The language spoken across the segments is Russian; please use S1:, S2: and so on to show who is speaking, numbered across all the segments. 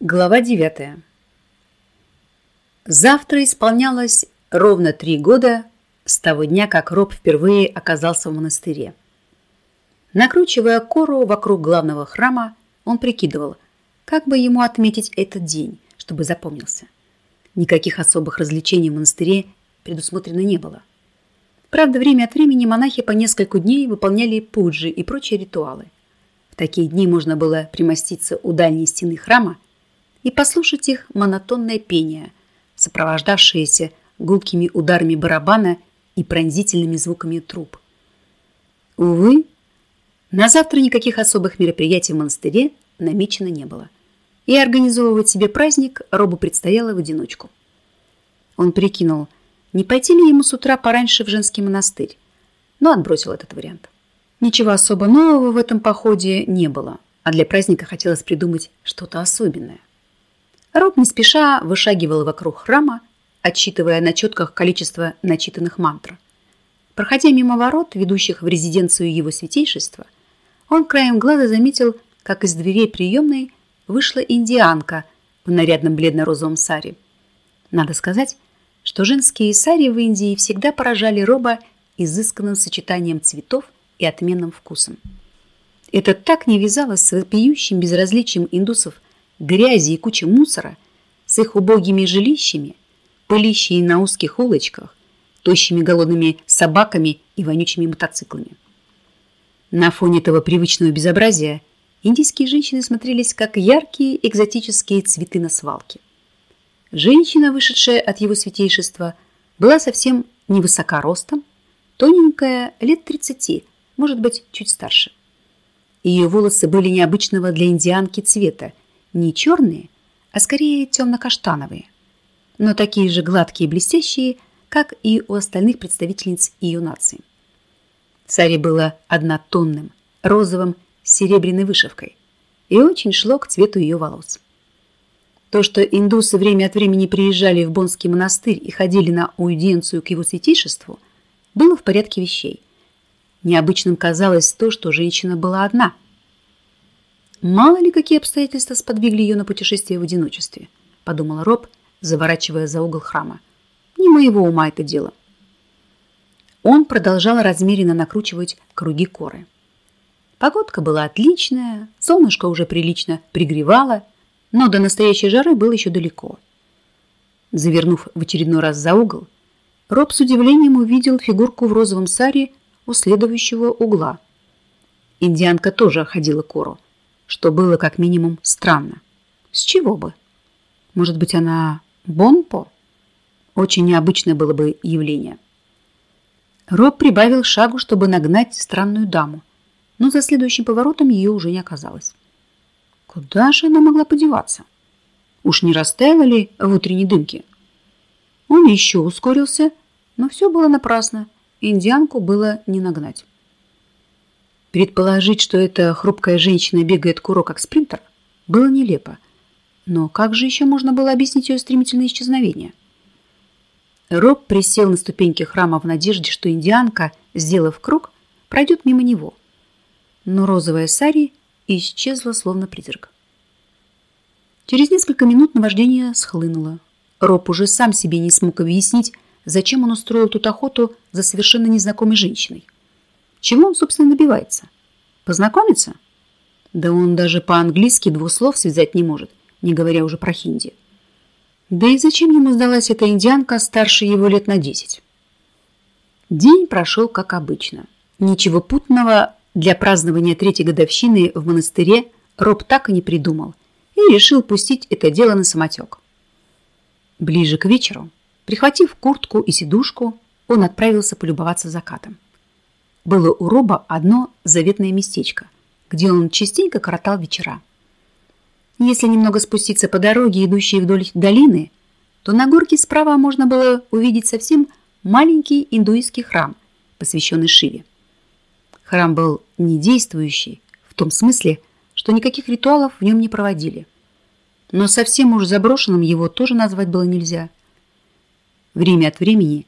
S1: Глава 9. Завтра исполнялось ровно три года с того дня, как Роб впервые оказался в монастыре. Накручивая кору вокруг главного храма, он прикидывал, как бы ему отметить этот день, чтобы запомнился. Никаких особых развлечений в монастыре предусмотрено не было. Правда, время от времени монахи по несколько дней выполняли пуджи и прочие ритуалы. В такие дни можно было примоститься у дальней стены храма и послушать их монотонное пение, сопровождавшееся гулкими ударами барабана и пронзительными звуками труб. Увы, на завтра никаких особых мероприятий в монастыре намечено не было, и организовывать себе праздник Робу предстояло в одиночку. Он прикинул, не пойти ли ему с утра пораньше в женский монастырь, но отбросил этот вариант. Ничего особо нового в этом походе не было, а для праздника хотелось придумать что-то особенное. Роб не спеша вышагивал вокруг храма, отсчитывая на четках количество начитанных мантр. Проходя мимо ворот, ведущих в резиденцию его святейшества, он краем глаза заметил, как из дверей приемной вышла индианка в нарядном бледно-розовом саре. Надо сказать, что женские сари в Индии всегда поражали Роба изысканным сочетанием цветов и отменным вкусом. Это так не вязалось с вопиющим безразличием индусов грязи и кучи мусора, с их убогими жилищами, пылищей на узких улочках, тощими голодными собаками и вонючими мотоциклами. На фоне этого привычного безобразия индийские женщины смотрелись как яркие экзотические цветы на свалке. Женщина, вышедшая от его святейшества, была совсем невысока ростом, тоненькая, лет 30, может быть, чуть старше. Ее волосы были необычного для индианки цвета не черные, а скорее темно-каштановые, но такие же гладкие и блестящие, как и у остальных представительниц ее нации. Сари было однотонным, розовым, с серебряной вышивкой и очень шло к цвету ее волос. То, что индусы время от времени приезжали в Бонский монастырь и ходили на аудиенцию к его святейшеству, было в порядке вещей. Необычным казалось то, что женщина была одна – Мало ли какие обстоятельства сподвигли ее на путешествие в одиночестве, подумала Роб, заворачивая за угол храма. Не моего ума это дело. Он продолжал размеренно накручивать круги коры. Погодка была отличная, солнышко уже прилично пригревало, но до настоящей жары было еще далеко. Завернув в очередной раз за угол, Роб с удивлением увидел фигурку в розовом саре у следующего угла. Индианка тоже ходила кору, что было как минимум странно. С чего бы? Может быть, она Бонпо? Очень необычное было бы явление. Роб прибавил шагу, чтобы нагнать странную даму, но за следующим поворотом ее уже не оказалось. Куда же она могла подеваться? Уж не растаяла ли в утренней дымке? Он еще ускорился, но все было напрасно. Индианку было не нагнать. Предположить, что эта хрупкая женщина бегает куро как спринтер, было нелепо. Но как же еще можно было объяснить ее стремительное исчезновение? Роб присел на ступеньки храма в надежде, что индианка, сделав круг, пройдет мимо него. Но розовая сари исчезла, словно призрак. Через несколько минут наваждение схлынуло. Роб уже сам себе не смог объяснить, зачем он устроил тут охоту за совершенно незнакомой женщиной. Чего он, собственно, добивается? Познакомиться? Да он даже по-английски двух слов связать не может, не говоря уже про хинди. Да и зачем ему сдалась эта индианка старше его лет на десять? День прошел как обычно. Ничего путного для празднования третьей годовщины в монастыре Роб так и не придумал и решил пустить это дело на самотек. Ближе к вечеру, прихватив куртку и сидушку, он отправился полюбоваться закатом было у Роба одно заветное местечко, где он частенько коротал вечера. Если немного спуститься по дороге, идущей вдоль долины, то на горке справа можно было увидеть совсем маленький индуистский храм, посвященный Шиве. Храм был недействующий, в том смысле, что никаких ритуалов в нем не проводили. Но совсем уж заброшенным его тоже назвать было нельзя. Время от времени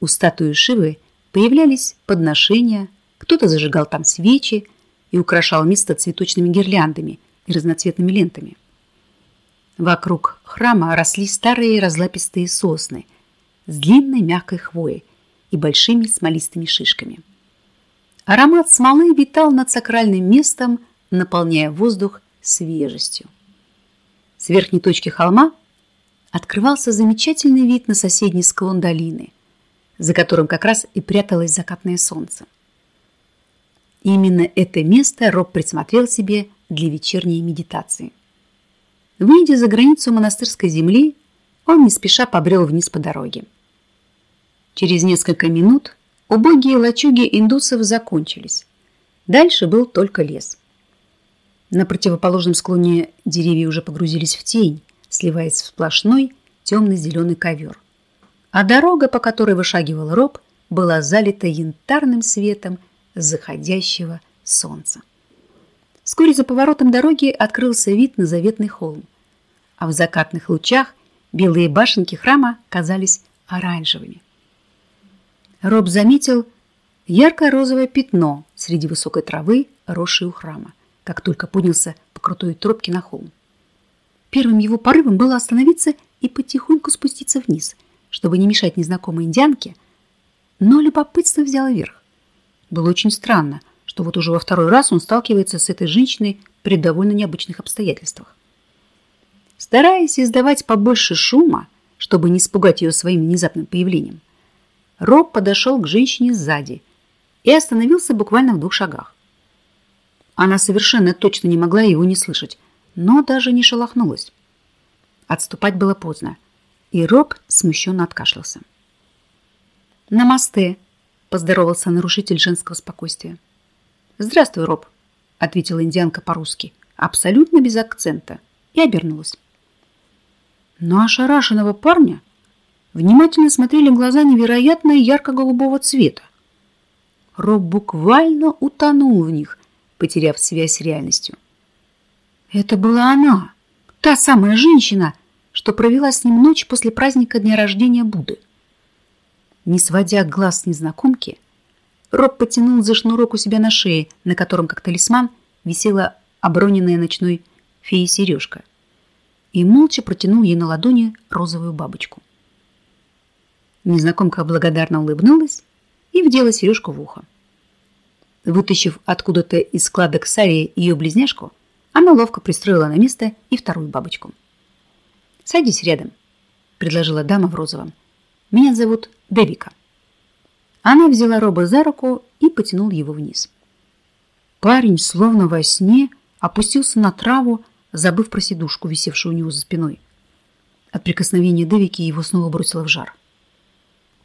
S1: у статуи Шивы – Появлялись подношения, кто-то зажигал там свечи и украшал место цветочными гирляндами и разноцветными лентами. Вокруг храма росли старые разлапистые сосны с длинной мягкой хвоей и большими смолистыми шишками. Аромат смолы витал над сакральным местом, наполняя воздух свежестью. С верхней точки холма открывался замечательный вид на соседний склон долины, за которым как раз и пряталось закатное солнце. Именно это место Роб присмотрел себе для вечерней медитации. Выйдя за границу монастырской земли, он не спеша побрел вниз по дороге. Через несколько минут убогие лачуги индусов закончились. Дальше был только лес. На противоположном склоне деревья уже погрузились в тень, сливаясь в сплошной темно-зеленый ковер. А дорога, по которой вышагивал Роб, была залита янтарным светом заходящего солнца. Вскоре за поворотом дороги открылся вид на заветный холм, а в закатных лучах белые башенки храма казались оранжевыми. Роб заметил ярко-розовое пятно среди высокой травы, росшей у храма, как только поднялся по крутой тропке на холм. Первым его порывом было остановиться и потихоньку спуститься вниз, чтобы не мешать незнакомой индианке, но любопытство взяло верх. Было очень странно, что вот уже во второй раз он сталкивается с этой женщиной при довольно необычных обстоятельствах. Стараясь издавать побольше шума, чтобы не испугать ее своим внезапным появлением, Роб подошел к женщине сзади и остановился буквально в двух шагах. Она совершенно точно не могла его не слышать, но даже не шелохнулась. Отступать было поздно, и Роб смущенно откашлялся. «Намасте!» – поздоровался нарушитель женского спокойствия. «Здравствуй, Роб», — ответила индианка по-русски, абсолютно без акцента, и обернулась. Но ошарашенного парня внимательно смотрели глаза невероятно ярко-голубого цвета. Роб буквально утонул в них, потеряв связь с реальностью. Это была она, та самая женщина, что провела с ним ночь после праздника дня рождения Будды. Не сводя глаз с незнакомки, Роб потянул за шнурок у себя на шее, на котором, как талисман, висела оброненная ночной феей сережка, и молча протянул ей на ладони розовую бабочку. Незнакомка благодарно улыбнулась и вдела сережку в ухо. Вытащив откуда-то из складок сарии ее близняшку, она ловко пристроила на место и вторую бабочку. «Садись рядом», — предложила дама в розовом. «Меня зовут Девика». Она взяла Роба за руку и потянула его вниз. Парень, словно во сне, опустился на траву, забыв про сидушку, висевшую у него за спиной. От прикосновения Девики его снова бросило в жар.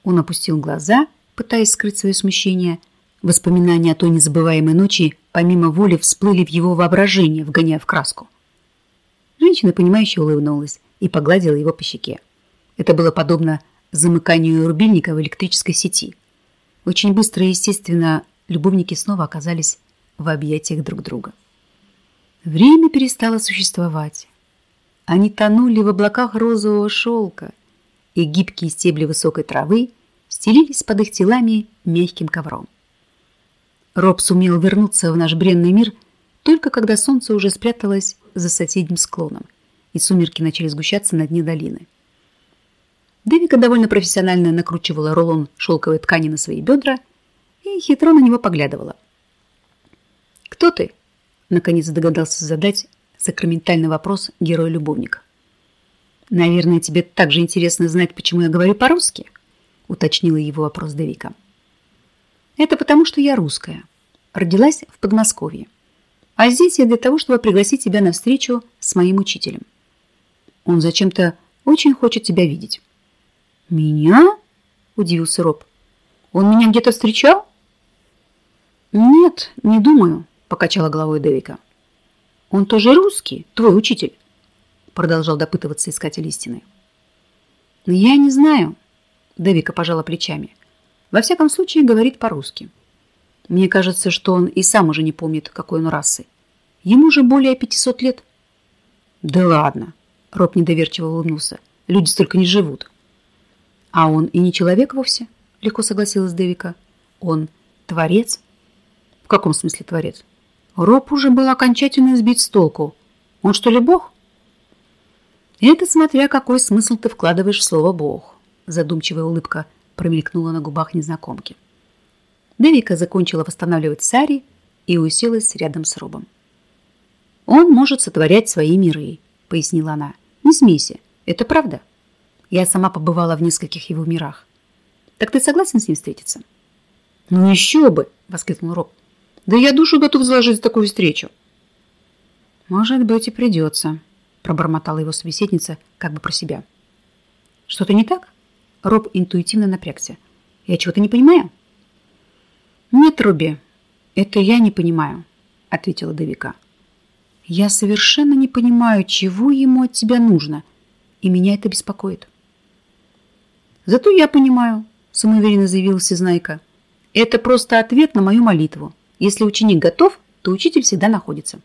S1: Он опустил глаза, пытаясь скрыть свое смущение. Воспоминания о той незабываемой ночи помимо воли всплыли в его воображение, вгоняя в краску. Женщина, понимающе улыбнулась и погладила его по щеке. Это было подобно замыканию рубильника в электрической сети – очень быстро и естественно любовники снова оказались в объятиях друг друга. Время перестало существовать. Они тонули в облаках розового шелка, и гибкие стебли высокой травы стелились под их телами мягким ковром. Роб сумел вернуться в наш бренный мир только когда солнце уже спряталось за соседним склоном, и сумерки начали сгущаться на дне долины. Девика довольно профессионально накручивала рулон шелковой ткани на свои бедра и хитро на него поглядывала. «Кто ты?» – наконец догадался задать сакраментальный вопрос герой-любовника. «Наверное, тебе также интересно знать, почему я говорю по-русски?» – уточнила его вопрос Девика. «Это потому, что я русская. Родилась в Подмосковье. А здесь я для того, чтобы пригласить тебя на встречу с моим учителем. Он зачем-то очень хочет тебя видеть». «Меня?» – удивился Роб. «Он меня где-то встречал?» «Нет, не думаю», – покачала головой Дэвика. «Он тоже русский, твой учитель?» – продолжал допытываться искатель истины. «Я не знаю», – Дэвика пожала плечами. «Во всяком случае, говорит по-русски. Мне кажется, что он и сам уже не помнит, какой он расы. Ему же более 500 лет». «Да ладно», – Роб недоверчиво улыбнулся. «Люди столько не живут». А он и не человек вовсе, легко согласилась Девика. Он творец. В каком смысле творец? Роб уже был окончательно сбит с толку. Он что ли бог? Это смотря какой смысл ты вкладываешь в слово «бог». Задумчивая улыбка промелькнула на губах незнакомки. Девика закончила восстанавливать Сари и уселась рядом с Робом. «Он может сотворять свои миры», — пояснила она. «Не смейся, это правда. Я сама побывала в нескольких его мирах. Так ты согласен с ним встретиться?» «Ну еще бы!» — воскликнул Роб. «Да я душу готов заложить за такую встречу». «Может быть, и придется», — пробормотала его собеседница как бы про себя. «Что-то не так?» Роб интуитивно напрягся. «Я чего-то не понимаю?» «Нет, Руби, это я не понимаю», — ответила Девика. «Я совершенно не понимаю, чего ему от тебя нужно, и меня это беспокоит». «Зато я понимаю», — самоуверенно заявила Всезнайка. «Это просто ответ на мою молитву. Если ученик готов, то учитель всегда находится».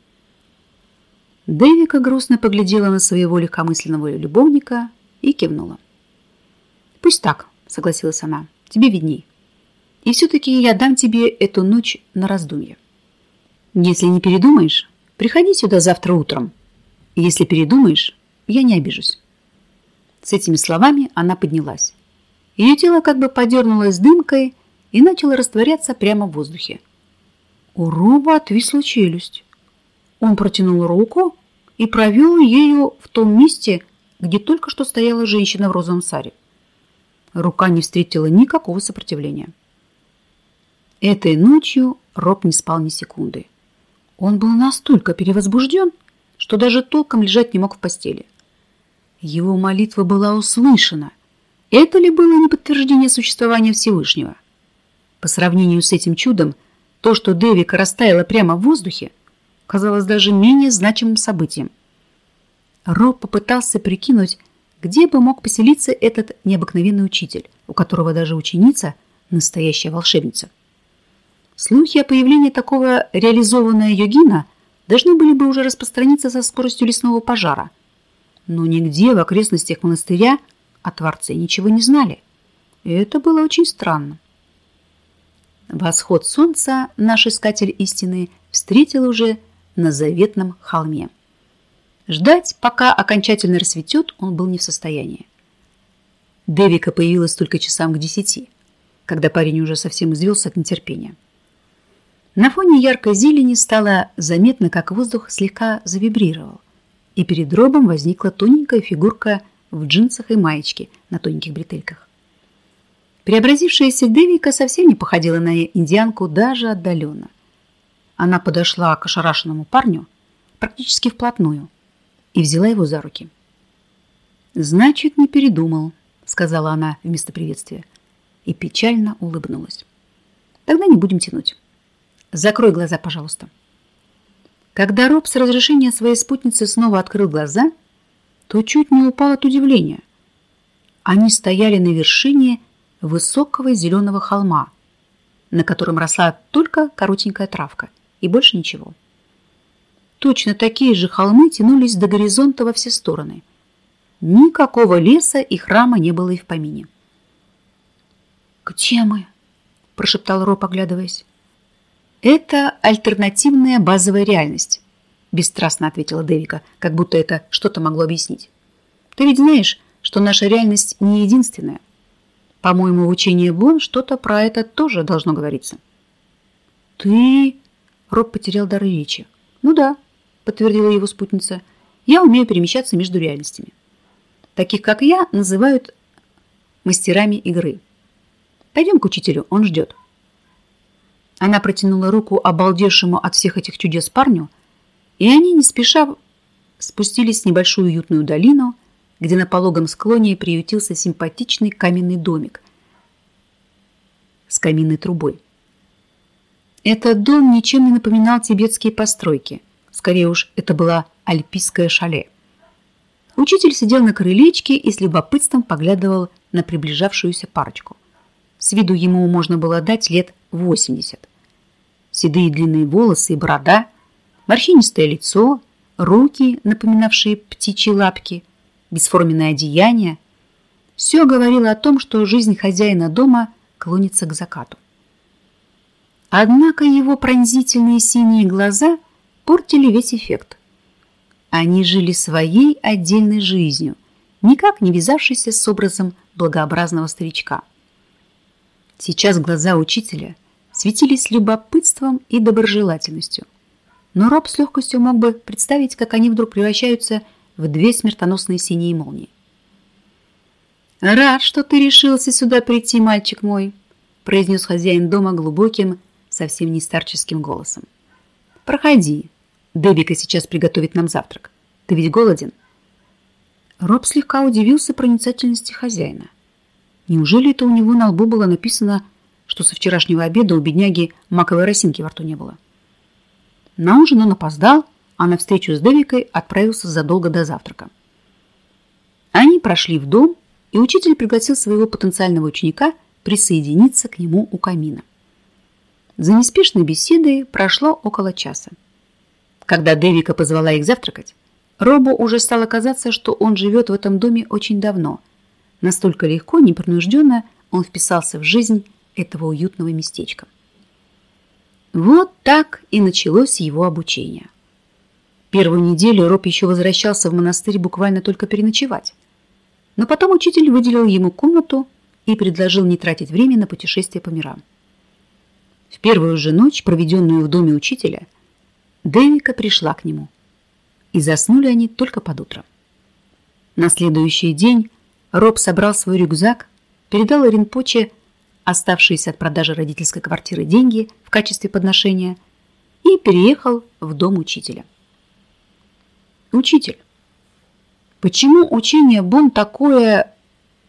S1: Дэвика грустно поглядела на своего легкомысленного любовника и кивнула. «Пусть так», — согласилась она, — «тебе видней». И все-таки я дам тебе эту ночь на раздумье. Если не передумаешь, приходи сюда завтра утром. Если передумаешь, я не обижусь. С этими словами она поднялась. Ее тело как бы подернулось дымкой и начало растворяться прямо в воздухе. У Роба отвисла челюсть. Он протянул руку и провел ею в том месте, где только что стояла женщина в розовом саре. Рука не встретила никакого сопротивления. Этой ночью Роб не спал ни секунды. Он был настолько перевозбужден, что даже толком лежать не мог в постели. Его молитва была услышана. Это ли было не подтверждение существования Всевышнего? По сравнению с этим чудом, то, что Дэвика растаяла прямо в воздухе, казалось даже менее значимым событием. Роб попытался прикинуть, где бы мог поселиться этот необыкновенный учитель, у которого даже ученица – настоящая волшебница. Слухи о появлении такого реализованного йогина должны были бы уже распространиться со скоростью лесного пожара. Но нигде в окрестностях монастыря о Творце ничего не знали. И это было очень странно. Восход солнца наш искатель истины встретил уже на заветном холме. Ждать, пока окончательно рассветет, он был не в состоянии. Девика появилась только часам к десяти, когда парень уже совсем извелся от нетерпения. На фоне яркой зелени стало заметно, как воздух слегка завибрировал, и перед робом возникла тоненькая фигурка в джинсах и маечке на тоненьких бретельках. Преобразившаяся Девика совсем не походила на индианку даже отдаленно. Она подошла к ошарашенному парню практически вплотную и взяла его за руки. «Значит, не передумал», — сказала она вместо приветствия и печально улыбнулась. «Тогда не будем тянуть». Закрой глаза, пожалуйста. Когда Роб с разрешения своей спутницы снова открыл глаза, то чуть не упал от удивления. Они стояли на вершине высокого зеленого холма, на котором росла только коротенькая травка и больше ничего. Точно такие же холмы тянулись до горизонта во все стороны. Никакого леса и храма не было и в помине. «Где мы?» – прошептал Роб, оглядываясь. «Это альтернативная базовая реальность», – бесстрастно ответила Дэвика, как будто это что-то могло объяснить. «Ты ведь знаешь, что наша реальность не единственная. По-моему, в учении Бон что-то про это тоже должно говориться». «Ты...» – Роб потерял дар речи. «Ну да», – подтвердила его спутница. «Я умею перемещаться между реальностями. Таких, как я, называют мастерами игры. Пойдем к учителю, он ждет». Она протянула руку обалдевшему от всех этих чудес парню, и они не спеша спустились в небольшую уютную долину, где на пологом склоне приютился симпатичный каменный домик с каминной трубой. Этот дом ничем не напоминал тибетские постройки. Скорее уж, это была альпийское шале. Учитель сидел на крылечке и с любопытством поглядывал на приближавшуюся парочку. С виду ему можно было дать лет 80 седые длинные волосы и борода, морщинистое лицо, руки, напоминавшие птичьи лапки, бесформенное одеяние. Все говорило о том, что жизнь хозяина дома клонится к закату. Однако его пронзительные синие глаза портили весь эффект. Они жили своей отдельной жизнью, никак не вязавшейся с образом благообразного старичка. Сейчас глаза учителя светились любопытством и доброжелательностью. Но Роб с легкостью мог бы представить, как они вдруг превращаются в две смертоносные синие молнии. «Рад, что ты решился сюда прийти, мальчик мой», произнес хозяин дома глубоким, совсем не старческим голосом. «Проходи. Дебика сейчас приготовит нам завтрак. Ты ведь голоден?» Роб слегка удивился проницательности хозяина. Неужели это у него на лбу было написано, что со вчерашнего обеда у бедняги маковой росинки во рту не было? На ужин он опоздал, а на встречу с Девикой отправился задолго до завтрака. Они прошли в дом, и учитель пригласил своего потенциального ученика присоединиться к нему у камина. За неспешной беседой прошло около часа. Когда Дэвика позвала их завтракать, Робу уже стало казаться, что он живет в этом доме очень давно. Настолько легко, непринужденно он вписался в жизнь этого уютного местечка. Вот так и началось его обучение. Первую неделю Роб еще возвращался в монастырь буквально только переночевать. Но потом учитель выделил ему комнату и предложил не тратить время на путешествие по мирам. В первую же ночь, проведенную в доме учителя, Дэвика пришла к нему. И заснули они только под утро. На следующий день Роб собрал свой рюкзак, передал Ринпоче оставшиеся от продажи родительской квартиры деньги в качестве подношения и переехал в дом учителя. Учитель, Почему учение Бон такое,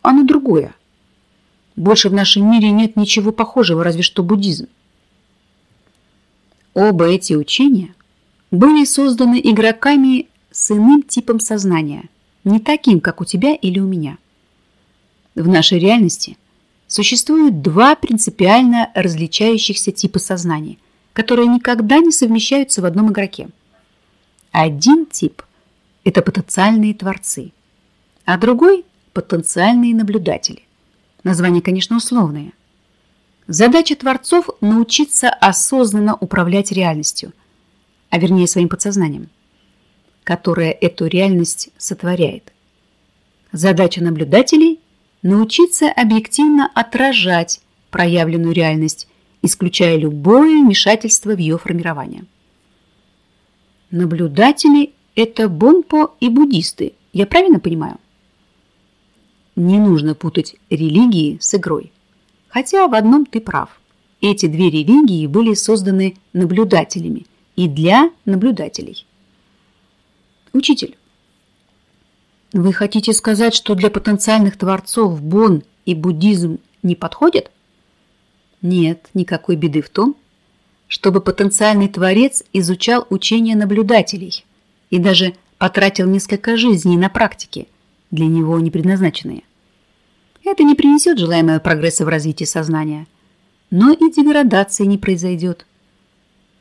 S1: оно другое? Больше в нашем мире нет ничего похожего, разве что буддизм. Оба эти учения были созданы игроками с иным типом сознания, не таким, как у тебя или у меня. В нашей реальности существуют два принципиально различающихся типа сознания, которые никогда не совмещаются в одном игроке. Один тип – это потенциальные творцы, а другой – потенциальные наблюдатели. Названия, конечно, условные. Задача творцов – научиться осознанно управлять реальностью, а вернее своим подсознанием, которое эту реальность сотворяет. Задача наблюдателей – научиться объективно отражать проявленную реальность, исключая любое вмешательство в ее формирование. Наблюдатели это бонпо и буддисты, я правильно понимаю? Не нужно путать религии с игрой. Хотя в одном ты прав. Эти две религии были созданы наблюдателями и для наблюдателей. Учитель, вы хотите сказать, что для потенциальных творцов бон и буддизм не подходят? Нет, никакой беды в том, чтобы потенциальный творец изучал учения наблюдателей – и даже потратил несколько жизней на практики, для него не предназначенные. Это не принесет желаемого прогресса в развитии сознания, но и деградации не произойдет.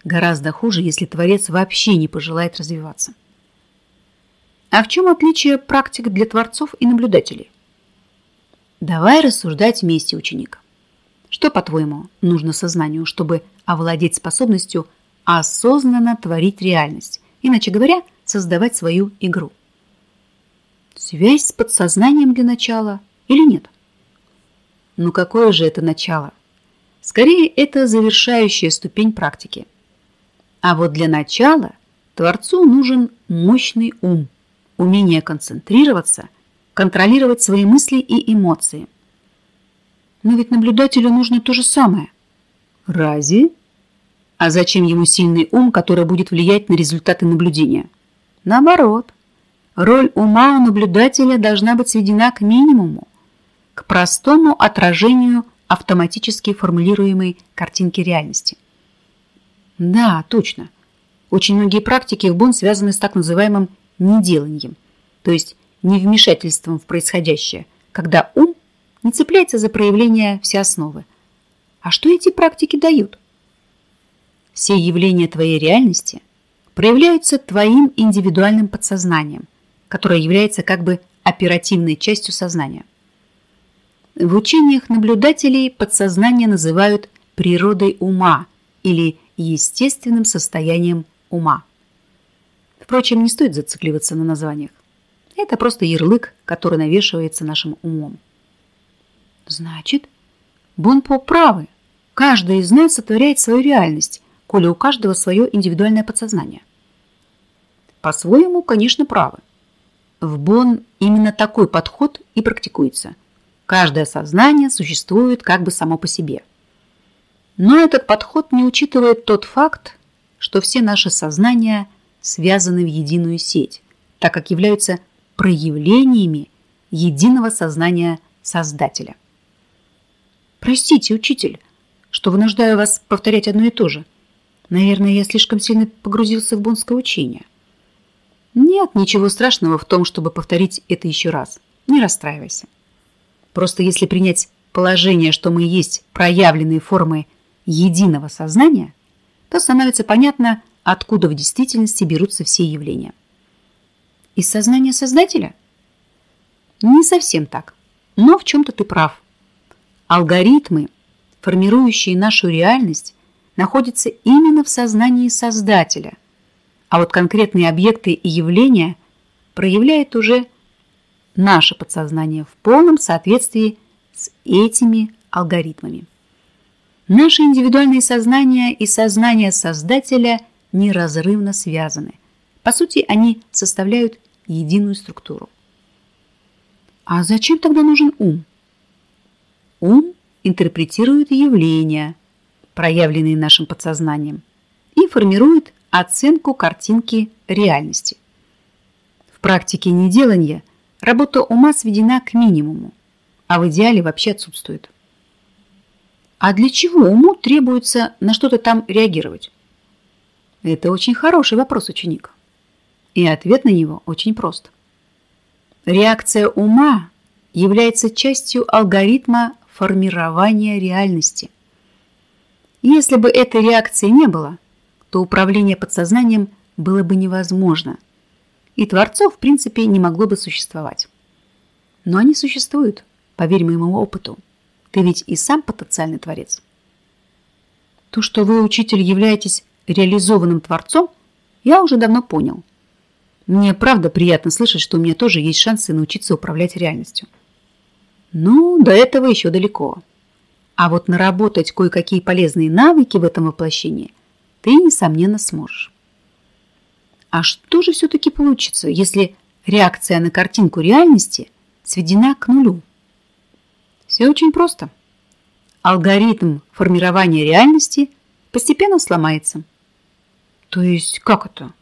S1: Гораздо хуже, если творец вообще не пожелает развиваться. А в чем отличие практик для творцов и наблюдателей? Давай рассуждать вместе, ученик. Что, по-твоему, нужно сознанию, чтобы овладеть способностью осознанно творить реальность? Иначе говоря, создавать свою игру. Связь с подсознанием для начала или нет? Ну какое же это начало? Скорее, это завершающая ступень практики. А вот для начала Творцу нужен мощный ум, умение концентрироваться, контролировать свои мысли и эмоции. Но ведь наблюдателю нужно то же самое. Разве? А зачем ему сильный ум, который будет влиять на результаты наблюдения? Наоборот, роль ума у наблюдателя должна быть сведена к минимуму, к простому отражению автоматически формулируемой картинки реальности. Да, точно. Очень многие практики в БОН связаны с так называемым неделанием, то есть невмешательством в происходящее, когда ум не цепляется за проявление всей основы. А что эти практики дают? Все явления твоей реальности – проявляются твоим индивидуальным подсознанием, которое является как бы оперативной частью сознания. В учениях наблюдателей подсознание называют природой ума или естественным состоянием ума. Впрочем, не стоит зацикливаться на названиях. Это просто ярлык, который навешивается нашим умом. Значит, Бонпо правы. Каждый из нас сотворяет свою реальность, коли у каждого свое индивидуальное подсознание. По-своему, конечно, правы. В Бон именно такой подход и практикуется. Каждое сознание существует как бы само по себе. Но этот подход не учитывает тот факт, что все наши сознания связаны в единую сеть, так как являются проявлениями единого сознания Создателя. Простите, учитель, что вынуждаю вас повторять одно и то же. Наверное, я слишком сильно погрузился в бонское учение. Нет ничего страшного в том, чтобы повторить это еще раз. Не расстраивайся. Просто если принять положение, что мы есть проявленные формы единого сознания, то становится понятно, откуда в действительности берутся все явления. Из сознания Создателя? Не совсем так, но в чем-то ты прав. Алгоритмы, формирующие нашу реальность, находятся именно в сознании Создателя, а вот конкретные объекты и явления проявляет уже наше подсознание в полном соответствии с этими алгоритмами. Наше индивидуальное сознание и сознание Создателя неразрывно связаны. По сути, они составляют единую структуру. А зачем тогда нужен ум? Ум интерпретирует явления, проявленные нашим подсознанием, и формирует оценку картинки реальности. В практике неделания работа ума сведена к минимуму, а в идеале вообще отсутствует. А для чего уму требуется на что-то там реагировать? Это очень хороший вопрос, ученик. И ответ на него очень прост. Реакция ума является частью алгоритма формирования реальности. Если бы этой реакции не было, то управление подсознанием было бы невозможно, и Творцов, в принципе, не могло бы существовать. Но они существуют, поверь моему опыту. Ты ведь и сам потенциальный Творец. То, что вы, учитель, являетесь реализованным Творцом, я уже давно понял – мне правда приятно слышать, что у меня тоже есть шансы научиться управлять реальностью. Ну, до этого еще далеко. А вот наработать кое-какие полезные навыки в этом воплощении ты, несомненно, сможешь. А что же все-таки получится, если реакция на картинку реальности сведена к нулю? Все очень просто. Алгоритм формирования реальности постепенно сломается. То есть как это?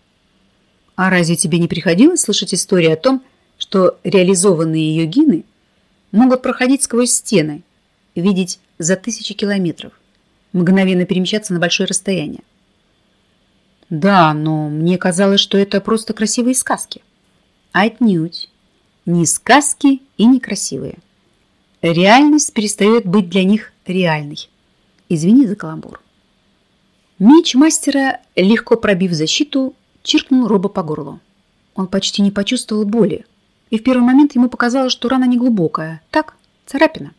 S1: А разве тебе не приходилось слышать истории о том, что реализованные йогины могут проходить сквозь стены, видеть за тысячи километров, мгновенно перемещаться на большое расстояние? Да, но мне казалось, что это просто красивые сказки. Отнюдь. Не сказки и не красивые. Реальность перестает быть для них реальной. Извини за каламбур. Меч мастера, легко пробив защиту, чиркнул Роба по горлу. Он почти не почувствовал боли, и в первый момент ему показалось, что рана не глубокая, так, царапина.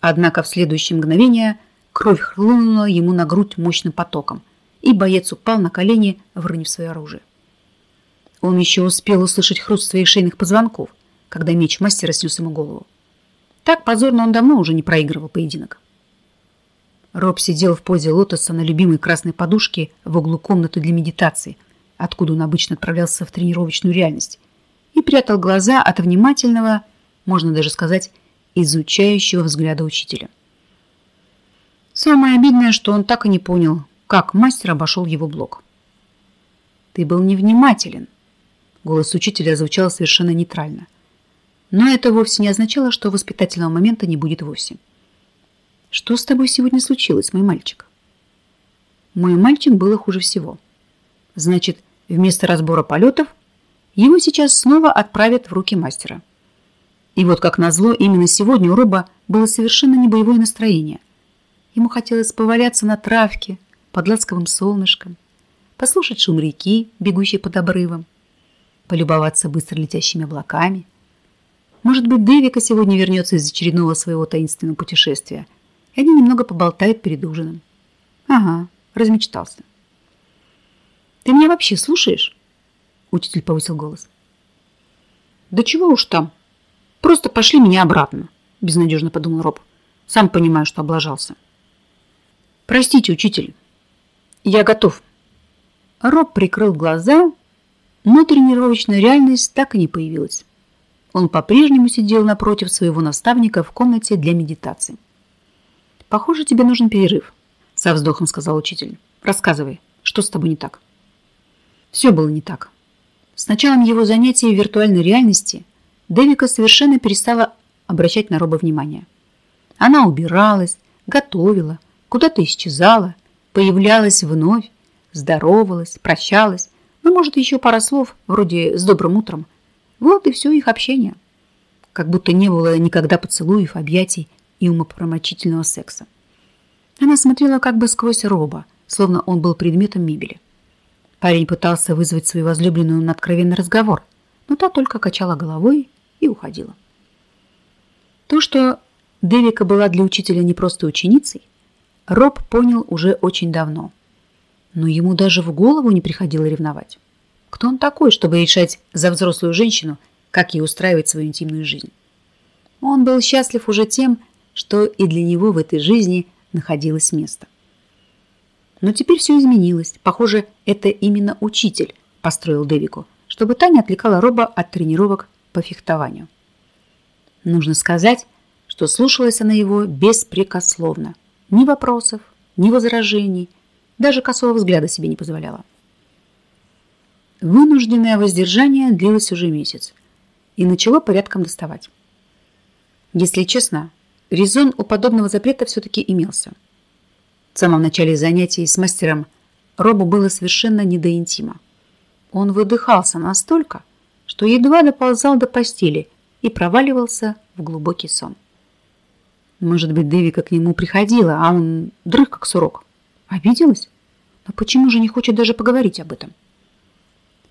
S1: Однако в следующее мгновение кровь хлынула ему на грудь мощным потоком, и боец упал на колени, выронив свое оружие. Он еще успел услышать хруст своих шейных позвонков, когда меч мастера снес ему голову. Так позорно он давно уже не проигрывал поединок. Роб сидел в позе лотоса на любимой красной подушке в углу комнаты для медитации, откуда он обычно отправлялся в тренировочную реальность, и прятал глаза от внимательного, можно даже сказать, изучающего взгляда учителя. Самое обидное, что он так и не понял, как мастер обошел его блок. «Ты был невнимателен», — голос учителя звучал совершенно нейтрально. Но это вовсе не означало, что воспитательного момента не будет вовсе. «Что с тобой сегодня случилось, мой мальчик?» Мой мальчик было хуже всего. Значит, Вместо разбора полетов его сейчас снова отправят в руки мастера. И вот как назло, именно сегодня у Роба было совершенно не боевое настроение. Ему хотелось поваляться на травке под ласковым солнышком, послушать шум реки, бегущей под обрывом, полюбоваться быстро летящими облаками. Может быть, Дэвика сегодня вернется из очередного своего таинственного путешествия, и они немного поболтают перед ужином. Ага, размечтался. Ты меня вообще слушаешь? Учитель повысил голос. Да чего уж там. Просто пошли меня обратно, безнадежно подумал Роб. Сам понимаю, что облажался. Простите, учитель. Я готов. Роб прикрыл глаза, но тренировочная реальность так и не появилась. Он по-прежнему сидел напротив своего наставника в комнате для медитации. «Похоже, тебе нужен перерыв», – со вздохом сказал учитель. «Рассказывай, что с тобой не так?» Все было не так. С началом его занятий в виртуальной реальности Девика совершенно перестала обращать на Роба внимание. Она убиралась, готовила, куда-то исчезала, появлялась вновь, здоровалась, прощалась, ну, может, еще пара слов, вроде «с добрым утром», вот и все их общение. Как будто не было никогда поцелуев, объятий и умопромочительного секса. Она смотрела как бы сквозь роба, словно он был предметом мебели. Парень пытался вызвать свою возлюбленную на откровенный разговор, но та только качала головой и уходила. То, что Девика была для учителя не просто ученицей, Роб понял уже очень давно. Но ему даже в голову не приходило ревновать. Кто он такой, чтобы решать за взрослую женщину, как ей устраивать свою интимную жизнь? Он был счастлив уже тем, что и для него в этой жизни находилось место. Но теперь все изменилось. Похоже, это именно учитель построил Дэвику, чтобы та не отвлекала Роба от тренировок по фехтованию. Нужно сказать, что слушалась она его беспрекословно. Ни вопросов, ни возражений, даже косого взгляда себе не позволяла. Вынужденное воздержание длилось уже месяц и начало порядком доставать. Если честно, резон у подобного запрета все-таки имелся. В самом начале занятий с мастером Робу было совершенно не до интима. Он выдыхался настолько, что едва доползал до постели и проваливался в глубокий сон. Может быть, Дэвика к нему приходила, а он дрых как сурок. Обиделась? Но почему же не хочет даже поговорить об этом?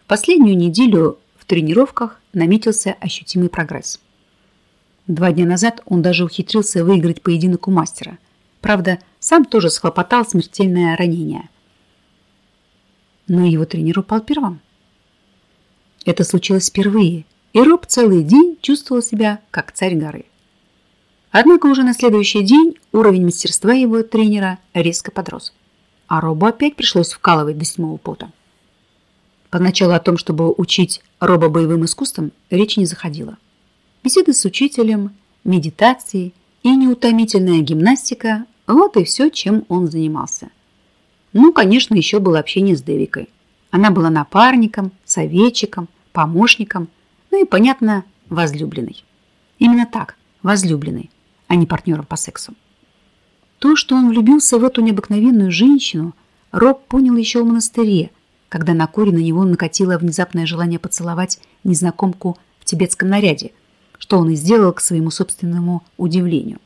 S1: Последнюю неделю в тренировках наметился ощутимый прогресс. Два дня назад он даже ухитрился выиграть поединок у мастера. Правда, сам тоже схлопотал смертельное ранение. Но его тренер упал первым. Это случилось впервые, и Роб целый день чувствовал себя как царь горы. Однако уже на следующий день уровень мастерства его тренера резко подрос, а Робу опять пришлось вкалывать до седьмого пота. Поначалу о том, чтобы учить Роба боевым искусствам, речи не заходила. Беседы с учителем, медитации и неутомительная гимнастика – вот и все, чем он занимался. Ну, конечно, еще было общение с Девикой. Она была напарником, советчиком, помощником, ну и, понятно, возлюбленной. Именно так, возлюбленной, а не партнером по сексу. То, что он влюбился в эту необыкновенную женщину, Роб понял еще в монастыре, когда на Коре на него накатило внезапное желание поцеловать незнакомку в тибетском наряде, что он и сделал к своему собственному удивлению.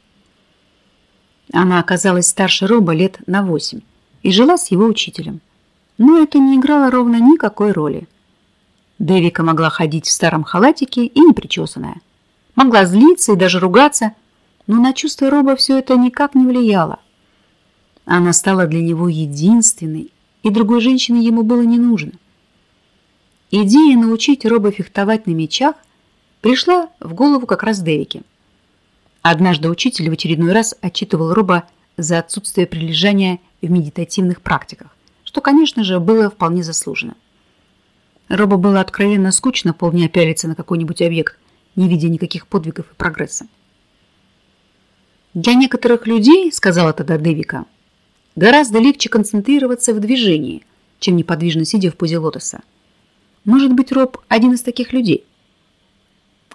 S1: Она оказалась старше Роба лет на восемь и жила с его учителем. Но это не играло ровно никакой роли. Дэвика могла ходить в старом халатике и непричесанная. Могла злиться и даже ругаться, но на чувства Роба все это никак не влияло. Она стала для него единственной и другой женщины ему было не нужно. Идея научить Роба фехтовать на мечах пришла в голову как раз Дэвике. Однажды учитель в очередной раз отчитывал Роба за отсутствие прилежания в медитативных практиках, что, конечно же, было вполне заслуженно. Роба было откровенно скучно полдня пялиться на какой-нибудь объект, не видя никаких подвигов и прогресса. «Для некоторых людей, — сказала тогда Дэвика, — Гораздо легче концентрироваться в движении, чем неподвижно сидя в позе лотоса. Может быть, Роб один из таких людей?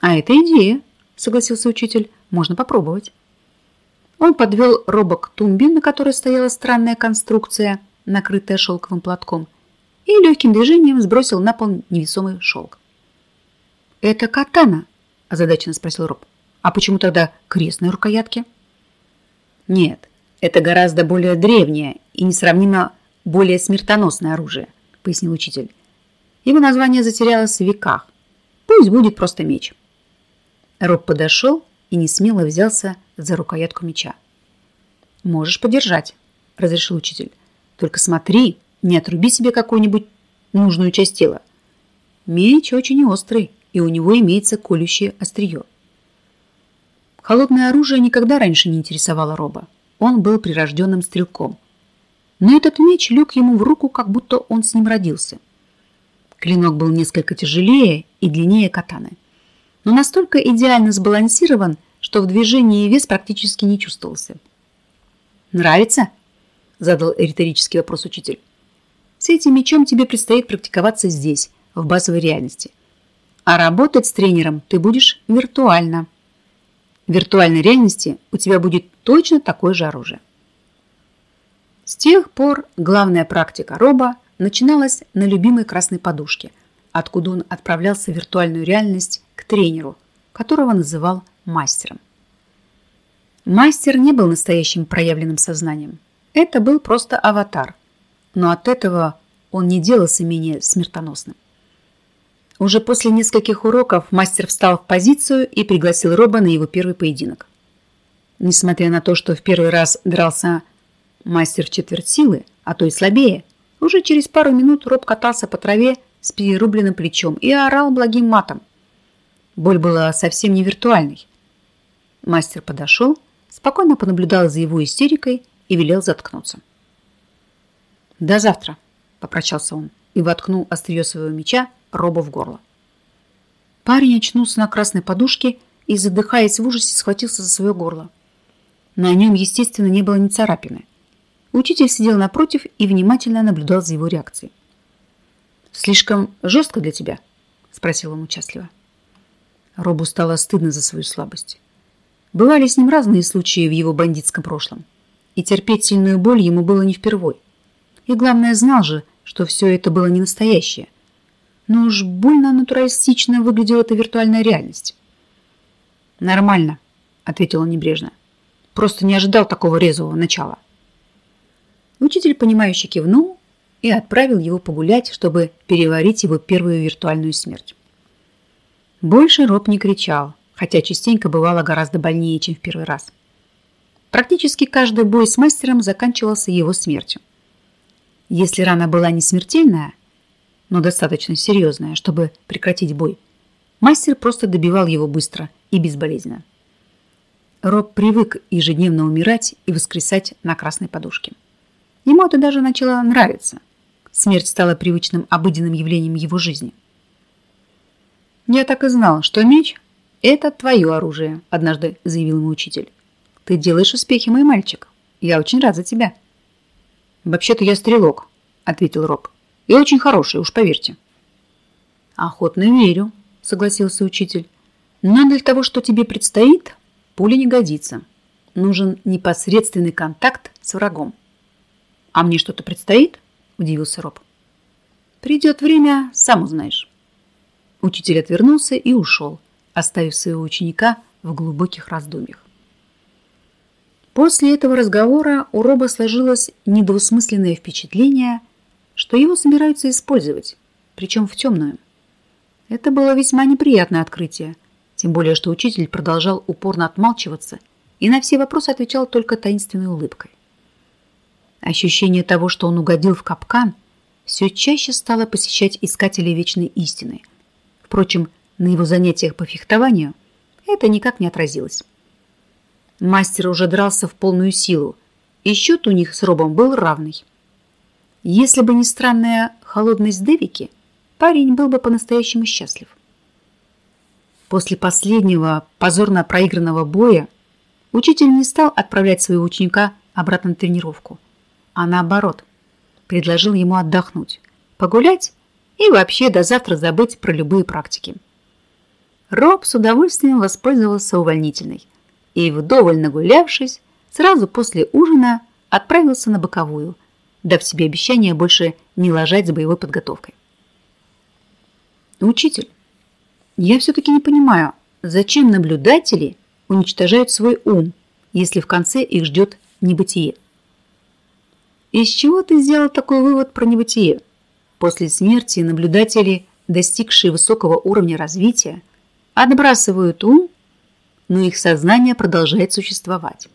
S1: А это идея, согласился учитель. Можно попробовать. Он подвел Роба к тумбе, на которой стояла странная конструкция, накрытая шелковым платком, и легким движением сбросил на пол невесомый шелк. «Это катана?» – озадаченно спросил Роб. «А почему тогда крестные рукоятки?» «Нет, это гораздо более древнее и несравнимо более смертоносное оружие, пояснил учитель. Его название затерялось в веках. Пусть будет просто меч. Роб подошел и не смело взялся за рукоятку меча. «Можешь подержать», – разрешил учитель. «Только смотри, не отруби себе какую-нибудь нужную часть тела. Меч очень острый, и у него имеется колющее острие. Холодное оружие никогда раньше не интересовало Роба. Он был прирожденным стрелком. Но этот меч лег ему в руку, как будто он с ним родился. Клинок был несколько тяжелее и длиннее катаны, но настолько идеально сбалансирован, что в движении вес практически не чувствовался. «Нравится?» – задал риторический вопрос учитель. «С этим мечом тебе предстоит практиковаться здесь, в базовой реальности. А работать с тренером ты будешь виртуально. В виртуальной реальности у тебя будет точно такое же оружие». С тех пор главная практика Роба начиналась на любимой красной подушке, откуда он отправлялся в виртуальную реальность к тренеру, которого называл мастером. Мастер не был настоящим проявленным сознанием. Это был просто аватар. Но от этого он не делался менее смертоносным. Уже после нескольких уроков мастер встал в позицию и пригласил Роба на его первый поединок. Несмотря на то, что в первый раз дрался мастер в четверть силы, а то и слабее, уже через пару минут Роб катался по траве с перерубленным плечом и орал благим матом. Боль была совсем не виртуальной. Мастер подошел, спокойно понаблюдал за его истерикой и велел заткнуться. «До завтра», – попрощался он и воткнул острие своего меча Роба в горло. Парень очнулся на красной подушке и, задыхаясь в ужасе, схватился за свое горло. На нем, естественно, не было ни царапины – Учитель сидел напротив и внимательно наблюдал за его реакцией. «Слишком жестко для тебя?» – спросил он участливо. Робу стало стыдно за свою слабость. Бывали с ним разные случаи в его бандитском прошлом, и терпеть сильную боль ему было не впервой. И главное, знал же, что все это было не настоящее. Но уж больно натуралистично выглядела эта виртуальная реальность. «Нормально», – ответил он небрежно. «Просто не ожидал такого резвого начала». Учитель, понимающе кивнул и отправил его погулять, чтобы переварить его первую виртуальную смерть. Больше Роб не кричал, хотя частенько бывало гораздо больнее, чем в первый раз. Практически каждый бой с мастером заканчивался его смертью. Если рана была не смертельная, но достаточно серьезная, чтобы прекратить бой, мастер просто добивал его быстро и безболезненно. Роб привык ежедневно умирать и воскресать на красной подушке. Ему это даже начало нравиться. Смерть стала привычным обыденным явлением его жизни. «Я так и знал, что меч – это твое оружие», – однажды заявил ему учитель. «Ты делаешь успехи, мой мальчик. Я очень рад за тебя». «Вообще-то я стрелок», – ответил Роб. «И очень хороший, уж поверьте». «Охотно верю», – согласился учитель. «Но для того, что тебе предстоит, пуля не годится. Нужен непосредственный контакт с врагом». «А мне что-то предстоит?» – удивился Роб. «Придет время, сам узнаешь». Учитель отвернулся и ушел, оставив своего ученика в глубоких раздумьях. После этого разговора у Роба сложилось недвусмысленное впечатление, что его собираются использовать, причем в темную. Это было весьма неприятное открытие, тем более что учитель продолжал упорно отмалчиваться и на все вопросы отвечал только таинственной улыбкой. Ощущение того, что он угодил в капкан, все чаще стало посещать искателей вечной истины. Впрочем, на его занятиях по фехтованию это никак не отразилось. Мастер уже дрался в полную силу, и счет у них с Робом был равный. Если бы не странная холодность Девики, парень был бы по-настоящему счастлив. После последнего позорно проигранного боя учитель не стал отправлять своего ученика обратно на тренировку а наоборот, предложил ему отдохнуть, погулять и вообще до завтра забыть про любые практики. Роб с удовольствием воспользовался увольнительной и, вдоволь нагулявшись, сразу после ужина отправился на боковую, дав себе обещание больше не ложать с боевой подготовкой. «Учитель, я все-таки не понимаю, зачем наблюдатели уничтожают свой ум, если в конце их ждет небытие?» Из чего ты сделал такой вывод про небытие? После смерти наблюдатели, достигшие высокого уровня развития, отбрасывают ум, но их сознание продолжает существовать.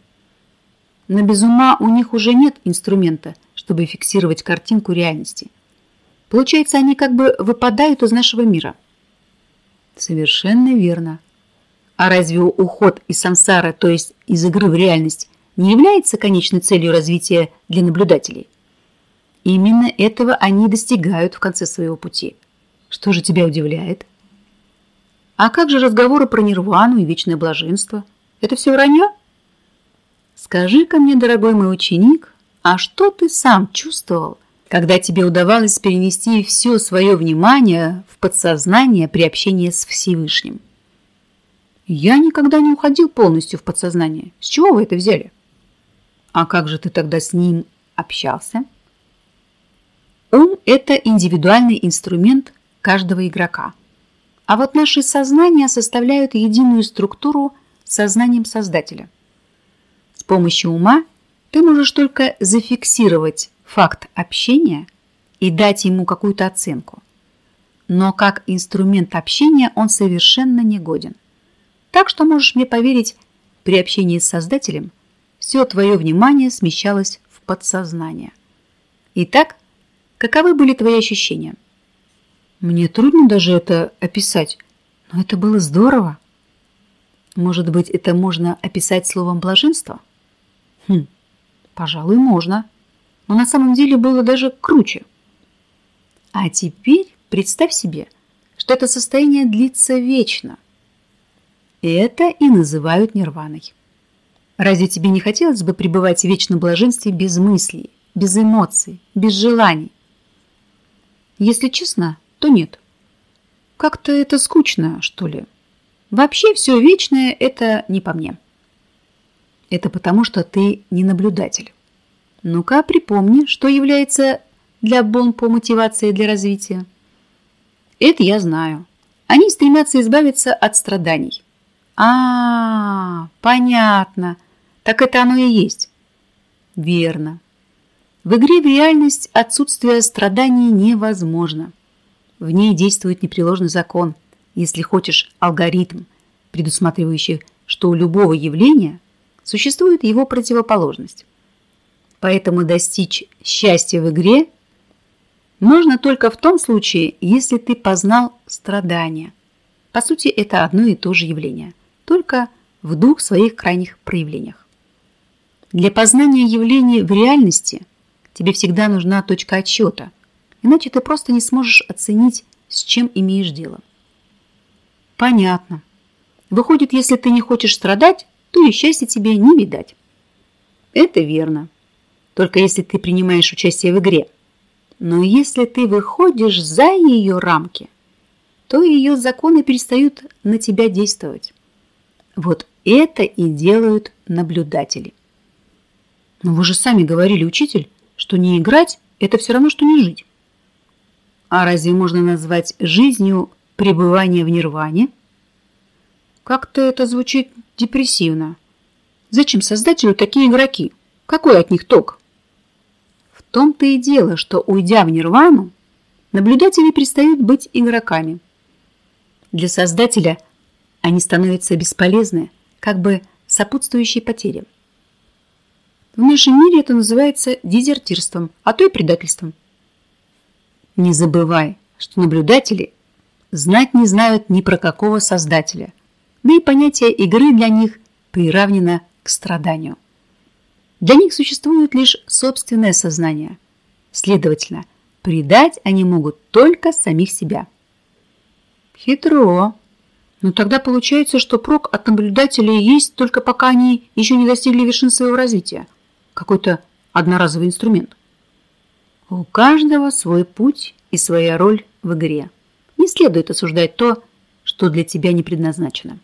S1: Но без ума у них уже нет инструмента, чтобы фиксировать картинку реальности. Получается, они как бы выпадают из нашего мира. Совершенно верно. А разве уход из самсары, то есть из игры в реальность, не является конечной целью развития для наблюдателей? Именно этого они достигают в конце своего пути. Что же тебя удивляет? А как же разговоры про нирвану и вечное блаженство? Это все вранье? Скажи-ка мне, дорогой мой ученик, а что ты сам чувствовал, когда тебе удавалось перенести все свое внимание в подсознание при общении с Всевышним? Я никогда не уходил полностью в подсознание. С чего вы это взяли? А как же ты тогда с ним общался? Ум – это индивидуальный инструмент каждого игрока. А вот наши сознания составляют единую структуру с сознанием Создателя. С помощью ума ты можешь только зафиксировать факт общения и дать ему какую-то оценку. Но как инструмент общения он совершенно негоден. Так что можешь мне поверить, при общении с Создателем все твое внимание смещалось в подсознание. Итак, Каковы были твои ощущения? Мне трудно даже это описать, но это было здорово. Может быть, это можно описать словом блаженство? Хм, пожалуй, можно. Но на самом деле было даже круче. А теперь представь себе, что это состояние длится вечно. Это и называют нирваной. Разве тебе не хотелось бы пребывать в вечном блаженстве без мыслей, без эмоций, без желаний? Если честно, то нет. Как-то это скучно, что ли. Вообще все вечное – это не по мне. Это потому, что ты не наблюдатель. Ну-ка, припомни, что является для Бон по мотивации для развития. Это я знаю. Они стремятся избавиться от страданий. А, -а, -а понятно. Так это оно и есть. Верно. В игре в реальность отсутствие страданий невозможно. В ней действует непреложный закон, если хочешь алгоритм, предусматривающий, что у любого явления существует его противоположность. Поэтому достичь счастья в игре можно только в том случае, если ты познал страдания. По сути, это одно и то же явление, только в двух своих крайних проявлениях. Для познания явлений в реальности Тебе всегда нужна точка отсчета, иначе ты просто не сможешь оценить, с чем имеешь дело. Понятно. Выходит, если ты не хочешь страдать, то и счастья тебе не видать. Это верно. Только если ты принимаешь участие в игре. Но если ты выходишь за ее рамки, то ее законы перестают на тебя действовать. Вот это и делают наблюдатели. Но вы же сами говорили, учитель, что не играть – это все равно, что не жить. А разве можно назвать жизнью пребывание в нирване? Как-то это звучит депрессивно. Зачем создателю такие игроки? Какой от них ток? В том-то и дело, что, уйдя в нирвану, наблюдатели перестают быть игроками. Для создателя они становятся бесполезны, как бы сопутствующие потерям. В нашем мире это называется дезертирством, а то и предательством. Не забывай, что наблюдатели знать не знают ни про какого создателя, да и понятие игры для них приравнено к страданию. Для них существует лишь собственное сознание. Следовательно, предать они могут только самих себя. Хитро. Но тогда получается, что прок от наблюдателей есть только пока они еще не достигли вершин своего развития – какой-то одноразовый инструмент. У каждого свой путь и своя роль в игре. Не следует осуждать то, что для тебя не предназначено.